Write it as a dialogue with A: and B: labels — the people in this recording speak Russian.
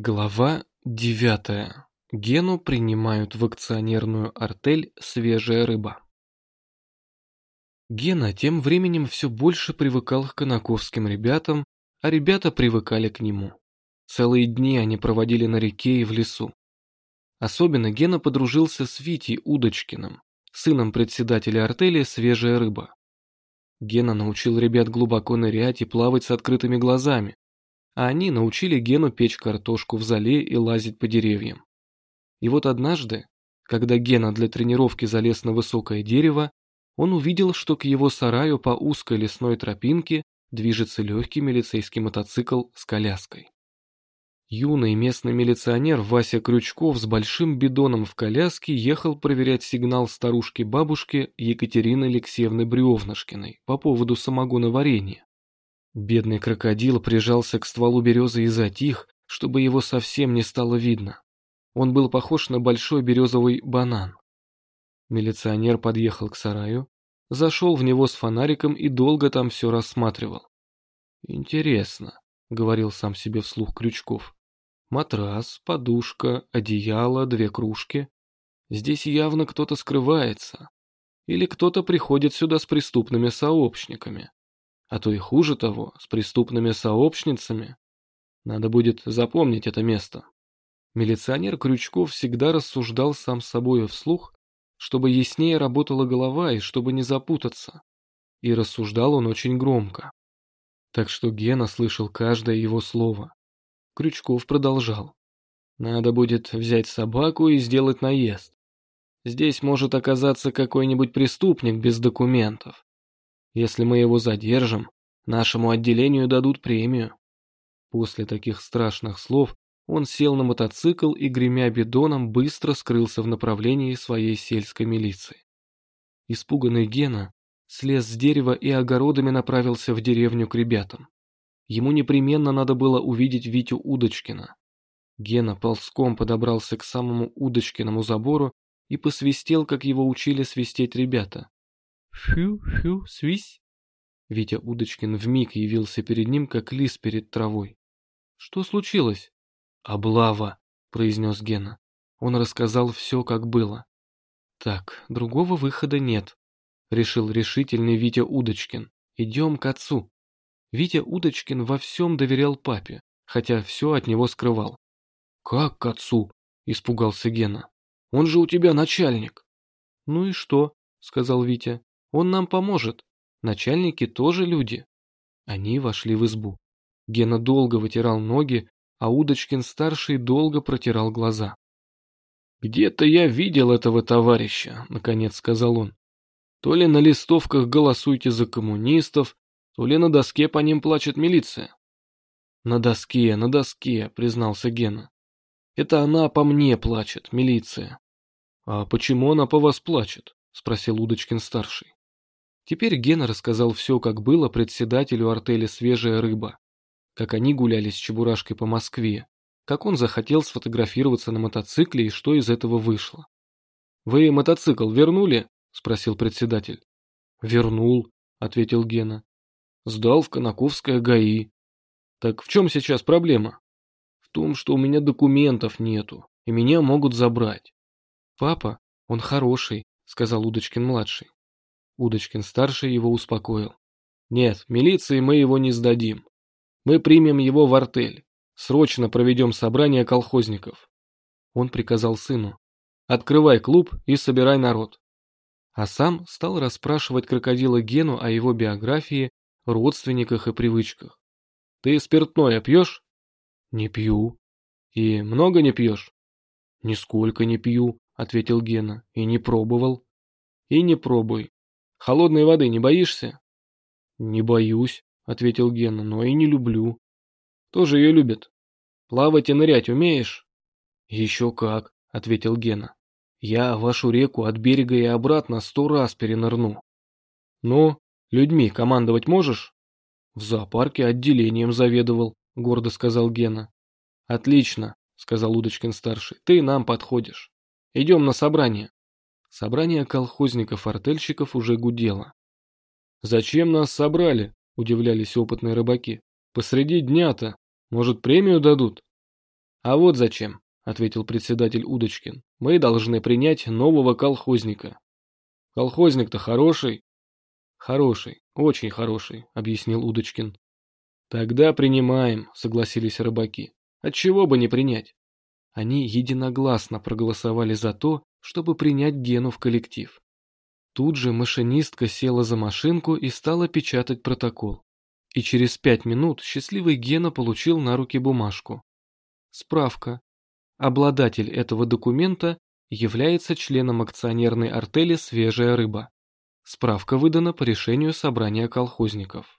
A: Глава девятая. Гену принимают в акционерную артель «Свежая рыба». Гена тем временем все больше привыкал к конаковским ребятам, а ребята привыкали к нему. Целые дни они проводили на реке и в лесу. Особенно Гена подружился с Витей Удочкиным, сыном председателя артели «Свежая рыба». Гена научил ребят глубоко нырять и плавать с открытыми глазами, а они научили Гену печь картошку в зале и лазить по деревьям. И вот однажды, когда Гена для тренировки залез на высокое дерево, он увидел, что к его сараю по узкой лесной тропинке движется легкий милицейский мотоцикл с коляской. Юный местный милиционер Вася Крючков с большим бидоном в коляске ехал проверять сигнал старушки-бабушки Екатерины Алексеевны Бревнышкиной по поводу самогона варенья. Бедный крокодил прижался к стволу березы и затих, чтобы его совсем не стало видно. Он был похож на большой березовый банан. Милиционер подъехал к сараю, зашел в него с фонариком и долго там все рассматривал. «Интересно», — говорил сам себе вслух Крючков. «Матрас, подушка, одеяло, две кружки. Здесь явно кто-то скрывается. Или кто-то приходит сюда с преступными сообщниками а то и хуже того, с преступными сообщницами. Надо будет запомнить это место. Милиционер Крючков всегда рассуждал сам собой вслух, чтобы яснее работала голова и чтобы не запутаться. И рассуждал он очень громко. Так что Гена слышал каждое его слово. Крючков продолжал. Надо будет взять собаку и сделать наезд. Здесь может оказаться какой-нибудь преступник без документов. Если мы его задержим, нашему отделению дадут премию. После таких страшных слов он сел на мотоцикл и, гремя бидоном, быстро скрылся в направлении своей сельской милиции. Испуганный Гена слез с дерева и огородами направился в деревню к ребятам. Ему непременно надо было увидеть Витю Удочкина. Гена ползком подобрался к самому Удочкиному забору и посвистел, как его учили свистеть ребята. Фью-фью, свись. Витя Удочкин вмиг явился перед ним, как лис перед травой. Что случилось? Облава, произнес Гена. Он рассказал все, как было. Так, другого выхода нет, решил решительный Витя Удочкин. Идем к отцу. Витя Удочкин во всем доверял папе, хотя все от него скрывал. «Как к отцу?» – испугался Гена. «Он же у тебя начальник». «Ну и что?» – сказал Витя. Он нам поможет. Начальники тоже люди. Они вошли в избу. Гена долго вытирал ноги, а Удочкин-старший долго протирал глаза. «Где-то я видел этого товарища», — наконец сказал он. «То ли на листовках «Голосуйте за коммунистов», то ли на доске по ним плачет милиция». «На доске, на доске», — признался Гена. «Это она по мне плачет, милиция». «А почему она по вас плачет?» — спросил Удочкин-старший. Теперь Гена рассказал все, как было председателю артели «Свежая рыба», как они гуляли с Чебурашкой по Москве, как он захотел сфотографироваться на мотоцикле и что из этого вышло. «Вы мотоцикл вернули?» – спросил председатель. «Вернул», – ответил Гена. «Сдал в Конаковское ГАИ». «Так в чем сейчас проблема?» «В том, что у меня документов нету, и меня могут забрать». «Папа, он хороший», – сказал Удочкин-младший. Удочкин-старший его успокоил. «Нет, милиции мы его не сдадим. Мы примем его в артель. Срочно проведем собрание колхозников». Он приказал сыну. «Открывай клуб и собирай народ». А сам стал расспрашивать крокодила Гену о его биографии, родственниках и привычках. «Ты спиртное пьешь?» «Не пью». «И много не пьешь?» «Нисколько не пью», — ответил Гена, — «и не пробовал». «И не пробуй. Холодной воды не боишься? Не боюсь, ответил Гена, но и не люблю. Кто же ее любит? Плавать и нырять умеешь? Еще как, ответил Гена. Я вашу реку от берега и обратно сто раз перенырну. Ну, людьми командовать можешь? В зоопарке отделением заведовал, гордо сказал Гена. Отлично, сказал Удочкин-старший, ты нам подходишь. Идем на собрание. Собрание колхозников-артельщиков уже гудело. «Зачем нас собрали?» – удивлялись опытные рыбаки. «Посреди дня-то. Может, премию дадут?» А вот зачем, ответил председатель Удочкин. Мы должны принять нового колхозника. Колхозник-то хороший? Хороший, очень хороший, объяснил Удочкин. Тогда принимаем, согласились рыбаки. Отчего бы не принять? Они единогласно проголосовали за то, чтобы принять Гену в коллектив. Тут же машинистка села за машинку и стала печатать протокол. И через пять минут счастливый Гена получил на руки бумажку. Справка. Обладатель этого документа является членом акционерной артели «Свежая рыба». Справка выдана по решению собрания колхозников.